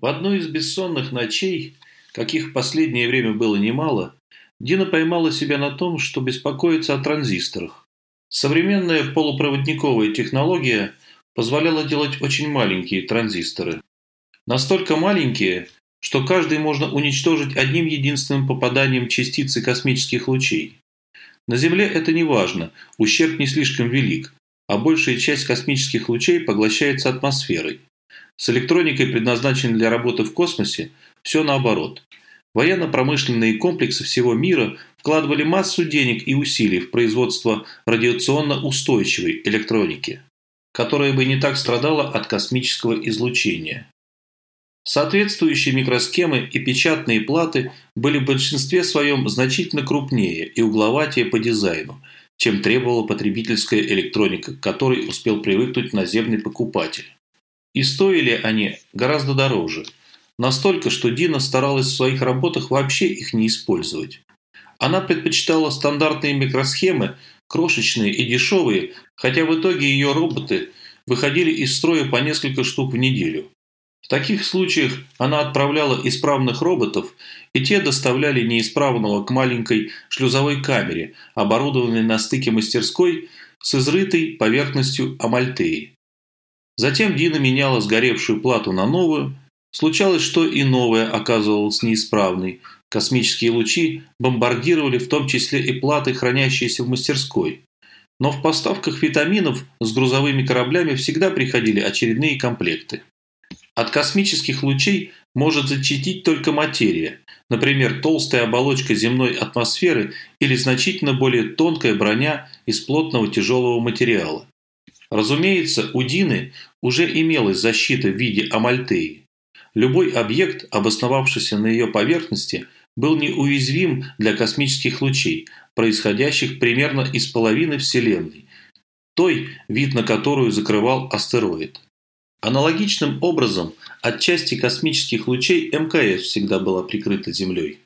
В одной из бессонных ночей, каких в последнее время было немало, Дина поймала себя на том, что беспокоится о транзисторах. Современная полупроводниковая технология позволяла делать очень маленькие транзисторы. Настолько маленькие, что каждый можно уничтожить одним единственным попаданием частицы космических лучей. На Земле это не важно, ущерб не слишком велик, а большая часть космических лучей поглощается атмосферой. С электроникой, предназначенной для работы в космосе, все наоборот. Военно-промышленные комплексы всего мира вкладывали массу денег и усилий в производство радиационно устойчивой электроники, которая бы не так страдала от космического излучения. Соответствующие микросхемы и печатные платы были в большинстве своем значительно крупнее и угловатее по дизайну, чем требовала потребительская электроника, к которой успел привыкнуть наземный покупатель. И стоили они гораздо дороже. Настолько, что Дина старалась в своих работах вообще их не использовать. Она предпочитала стандартные микросхемы, крошечные и дешевые, хотя в итоге ее роботы выходили из строя по несколько штук в неделю. В таких случаях она отправляла исправных роботов, и те доставляли неисправного к маленькой шлюзовой камере, оборудованной на стыке мастерской с изрытой поверхностью амальтеи. Затем Дина меняла сгоревшую плату на новую. Случалось, что и новая оказывалась неисправной. Космические лучи бомбардировали в том числе и платы, хранящиеся в мастерской. Но в поставках витаминов с грузовыми кораблями всегда приходили очередные комплекты. От космических лучей может защитить только материя, например, толстая оболочка земной атмосферы или значительно более тонкая броня из плотного тяжелого материала. Разумеется, у Дины уже имелась защита в виде амальтеи. Любой объект, обосновавшийся на ее поверхности, был неуязвим для космических лучей, происходящих примерно из половины Вселенной, той, вид на которую закрывал астероид. Аналогичным образом от части космических лучей МКС всегда была прикрыта Землей.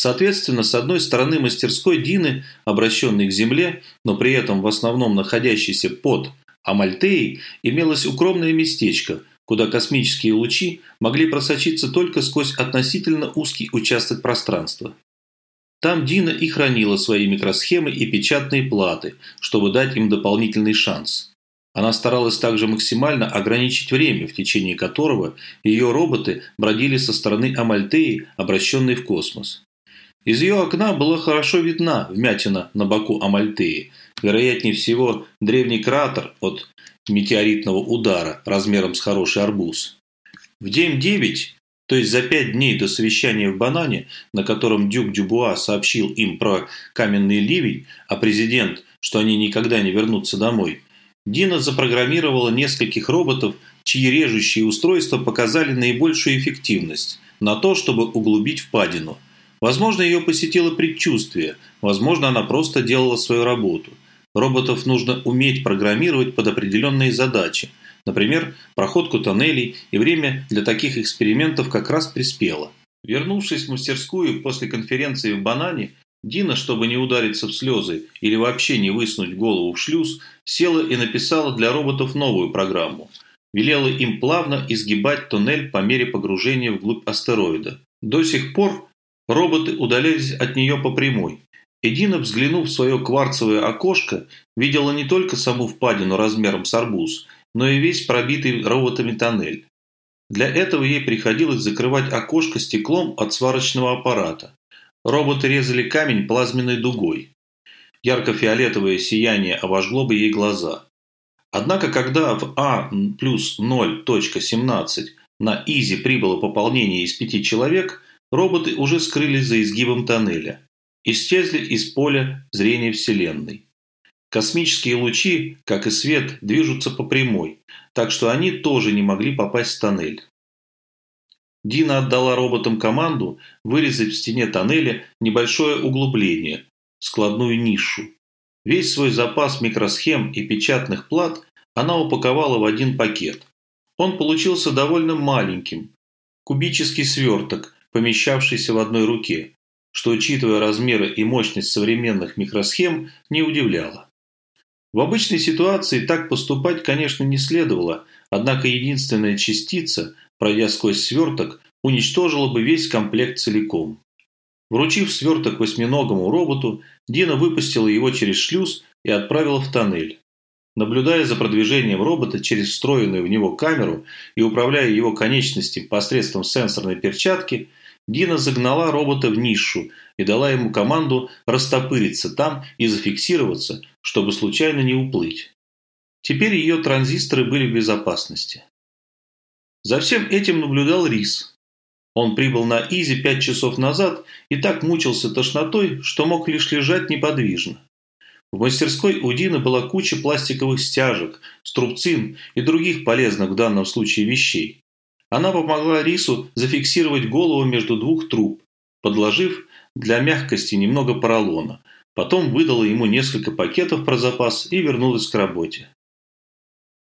Соответственно, с одной стороны мастерской Дины, обращенной к Земле, но при этом в основном находящейся под Амальтеей, имелось укромное местечко, куда космические лучи могли просочиться только сквозь относительно узкий участок пространства. Там Дина и хранила свои микросхемы и печатные платы, чтобы дать им дополнительный шанс. Она старалась также максимально ограничить время, в течение которого ее роботы бродили со стороны Амальтеи, обращенной в космос. Из ее окна была хорошо видна вмятина на боку Амальтеи, вероятнее всего древний кратер от метеоритного удара размером с хороший арбуз. В день 9, то есть за пять дней до совещания в Банане, на котором Дюк Дюбуа сообщил им про каменный ливень, а президент, что они никогда не вернутся домой, Дина запрограммировала нескольких роботов, чьи режущие устройства показали наибольшую эффективность на то, чтобы углубить впадину – Возможно, ее посетило предчувствие, возможно, она просто делала свою работу. Роботов нужно уметь программировать под определенные задачи. Например, проходку тоннелей, и время для таких экспериментов как раз приспело. Вернувшись в мастерскую после конференции в Банане, Дина, чтобы не удариться в слезы или вообще не высунуть голову в шлюз, села и написала для роботов новую программу. Велела им плавно изгибать туннель по мере погружения вглубь астероида. До сих пор Роботы удалялись от нее по прямой. Эдина, взглянув в свое кварцевое окошко, видела не только саму впадину размером с арбуз, но и весь пробитый роботами тоннель. Для этого ей приходилось закрывать окошко стеклом от сварочного аппарата. Роботы резали камень плазменной дугой. Ярко-фиолетовое сияние обожгло бы ей глаза. Однако, когда в А плюс 0.17 на Изи прибыло пополнение из пяти человек – Роботы уже скрылись за изгибом тоннеля. Исчезли из поля зрения Вселенной. Космические лучи, как и свет, движутся по прямой, так что они тоже не могли попасть в тоннель. Дина отдала роботам команду вырезать в стене тоннеля небольшое углубление, складную нишу. Весь свой запас микросхем и печатных плат она упаковала в один пакет. Он получился довольно маленьким. Кубический сверток, помещавшийся в одной руке, что, учитывая размеры и мощность современных микросхем, не удивляло. В обычной ситуации так поступать, конечно, не следовало, однако единственная частица, пройдя сквозь сверток, уничтожила бы весь комплект целиком. Вручив сверток восьминогому роботу, Дина выпустила его через шлюз и отправила в тоннель. Наблюдая за продвижением робота через встроенную в него камеру и управляя его конечностями посредством сенсорной перчатки, Дина загнала робота в нишу и дала ему команду растопыриться там и зафиксироваться, чтобы случайно не уплыть. Теперь ее транзисторы были в безопасности. За всем этим наблюдал Рис. Он прибыл на Изи пять часов назад и так мучился тошнотой, что мог лишь лежать неподвижно. В мастерской у Дины была куча пластиковых стяжек, струбцин и других полезных в данном случае вещей. Она помогла Рису зафиксировать голову между двух труб, подложив для мягкости немного поролона. Потом выдала ему несколько пакетов про запас и вернулась к работе.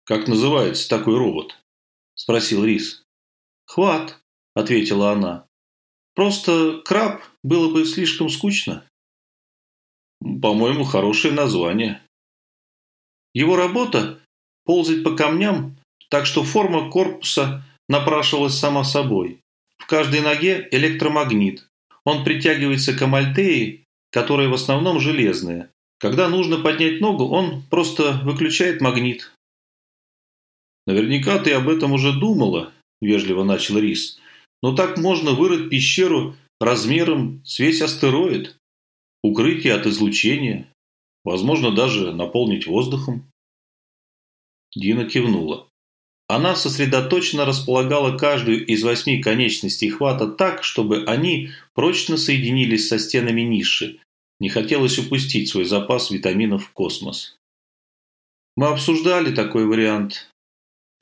«Как называется такой робот?» – спросил Рис. «Хват», – ответила она. «Просто краб было бы слишком скучно». «По-моему, хорошее название». Его работа – ползать по камням, так что форма корпуса напрашивалась сама собой. В каждой ноге электромагнит. Он притягивается к амальтеи, которая в основном железная. Когда нужно поднять ногу, он просто выключает магнит. «Наверняка ты об этом уже думала», – вежливо начал Рис. «Но так можно вырыть пещеру размером с весь астероид, укрытие от излучения, возможно, даже наполнить воздухом». Дина кивнула. Она сосредоточенно располагала каждую из восьми конечностей хвата так, чтобы они прочно соединились со стенами ниши. Не хотелось упустить свой запас витаминов в космос. Мы обсуждали такой вариант,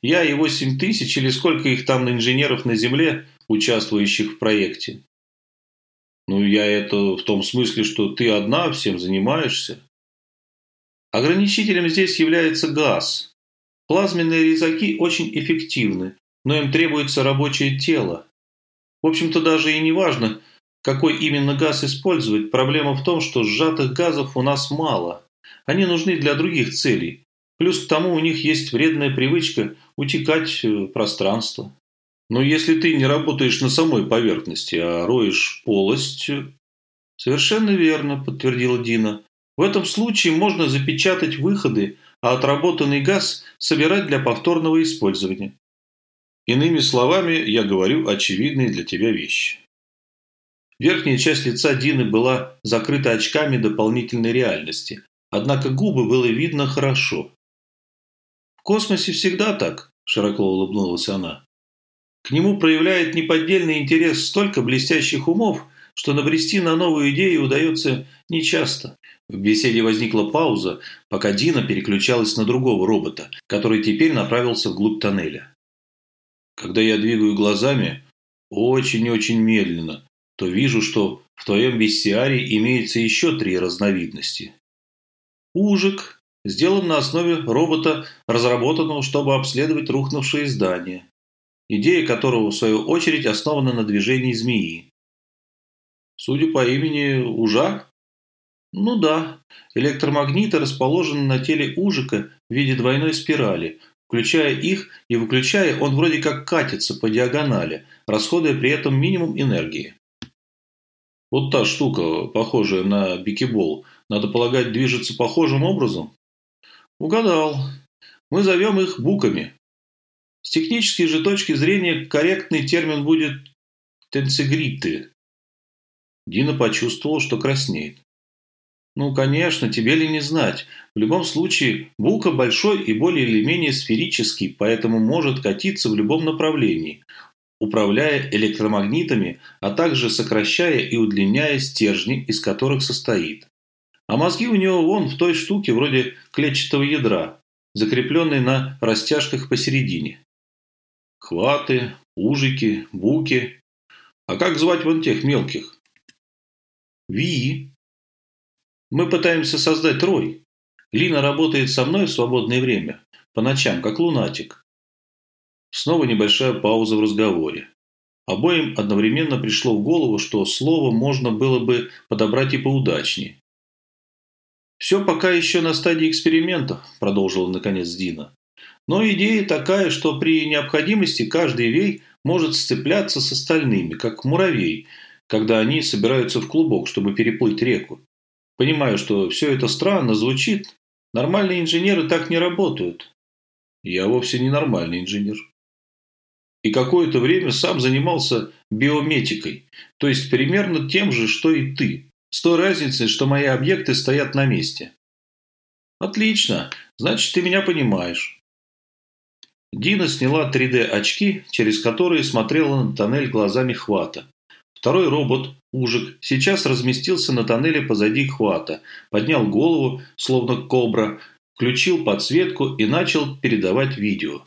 я и восемь тысяч или сколько их там инженеров на Земле, участвующих в проекте. Ну, я это в том смысле, что ты одна всем занимаешься. Ограничителем здесь является газ. Плазменные резаки очень эффективны, но им требуется рабочее тело. В общем-то, даже и не важно, какой именно газ использовать. Проблема в том, что сжатых газов у нас мало. Они нужны для других целей. Плюс к тому у них есть вредная привычка утекать в пространство. Но если ты не работаешь на самой поверхности, а роешь полость... Совершенно верно, подтвердила Дина. В этом случае можно запечатать выходы, а отработанный газ собирать для повторного использования. Иными словами, я говорю очевидные для тебя вещи. Верхняя часть лица Дины была закрыта очками дополнительной реальности, однако губы было видно хорошо. В космосе всегда так, широко улыбнулась она. К нему проявляет неподдельный интерес столько блестящих умов, что набрести на новую идею удается нечасто. В беседе возникла пауза, пока Дина переключалась на другого робота, который теперь направился вглубь тоннеля. Когда я двигаю глазами, очень-очень медленно, то вижу, что в твоем бестиарии имеется еще три разновидности. Ужик, сделан на основе робота, разработанного, чтобы обследовать рухнувшие здания, идея которого, в свою очередь, основана на движении змеи. Судя по имени Ужа? Ну да, электромагниты расположены на теле ужика в виде двойной спирали. Включая их и выключая, он вроде как катится по диагонали, расходуя при этом минимум энергии. Вот та штука, похожая на бикебол, надо полагать, движется похожим образом? Угадал. Мы зовем их буками. С технической же точки зрения корректный термин будет тенцигриты. Дина почувствовал, что краснеет. Ну, конечно, тебе ли не знать. В любом случае, бука большой и более или менее сферический, поэтому может катиться в любом направлении, управляя электромагнитами, а также сокращая и удлиняя стержни, из которых состоит. А мозги у него вон в той штуке вроде клетчатого ядра, закрепленной на растяжках посередине. Хваты, ужики, буки. А как звать вон тех мелких? Ви. Мы пытаемся создать рой. Лина работает со мной в свободное время, по ночам, как лунатик. Снова небольшая пауза в разговоре. Обоим одновременно пришло в голову, что слово можно было бы подобрать и поудачнее. «Все пока еще на стадии экспериментов», – продолжила наконец Дина. «Но идея такая, что при необходимости каждый вей может сцепляться с остальными, как муравей, когда они собираются в клубок, чтобы переплыть реку. Понимаю, что все это странно звучит. Нормальные инженеры так не работают. Я вовсе не нормальный инженер. И какое-то время сам занимался биометикой, то есть примерно тем же, что и ты, с той разницей, что мои объекты стоят на месте. Отлично, значит, ты меня понимаешь. Дина сняла 3D-очки, через которые смотрела на тоннель глазами хвата. Второй робот, Ужик, сейчас разместился на тоннеле позади хвата, поднял голову, словно кобра, включил подсветку и начал передавать видео.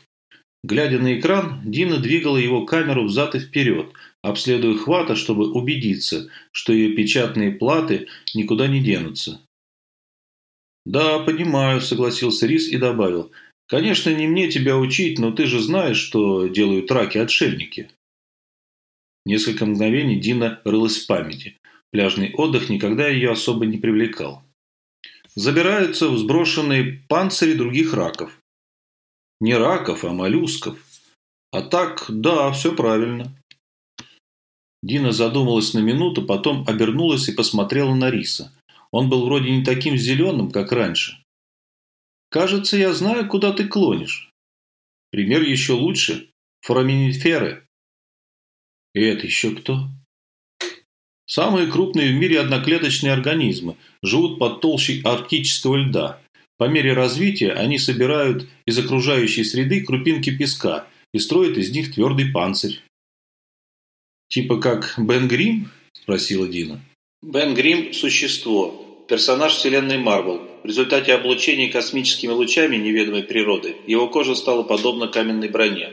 Глядя на экран, Дина двигала его камеру взад и вперед, обследуя хвата, чтобы убедиться, что ее печатные платы никуда не денутся. «Да, понимаю», – согласился Рис и добавил. «Конечно, не мне тебя учить, но ты же знаешь, что делают раки-отшельники». Несколько мгновений Дина рылась в памяти. Пляжный отдых никогда ее особо не привлекал. Забираются в сброшенные панцири других раков. Не раков, а моллюсков. А так, да, все правильно. Дина задумалась на минуту, потом обернулась и посмотрела на Риса. Он был вроде не таким зеленым, как раньше. «Кажется, я знаю, куда ты клонишь. Пример еще лучше. Фораминиферы». «И это еще кто?» Самые крупные в мире одноклеточные организмы живут под толщей арктического льда. По мере развития они собирают из окружающей среды крупинки песка и строят из них твердый панцирь. «Типа как Бен Грим?» – спросила Дина. Бен Грим – существо, персонаж вселенной Марвел. В результате облучения космическими лучами неведомой природы его кожа стала подобна каменной броне.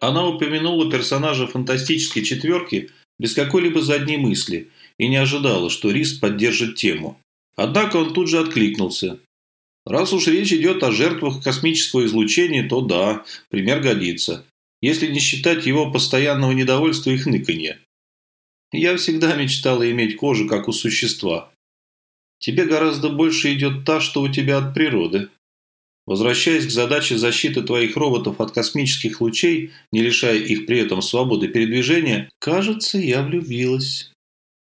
Она упомянула персонажа фантастической четверки без какой-либо задней мысли и не ожидала, что Рис поддержит тему. Однако он тут же откликнулся. Раз уж речь идет о жертвах космического излучения, то да, пример годится. Если не считать его постоянного недовольства и хныканья. Я всегда мечтала иметь кожу, как у существа. Тебе гораздо больше идет та, что у тебя от природы. Возвращаясь к задаче защиты твоих роботов от космических лучей, не лишая их при этом свободы передвижения, кажется, я влюбилась.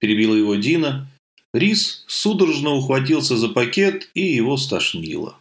Перебила его Дина. Рис судорожно ухватился за пакет и его стошнило.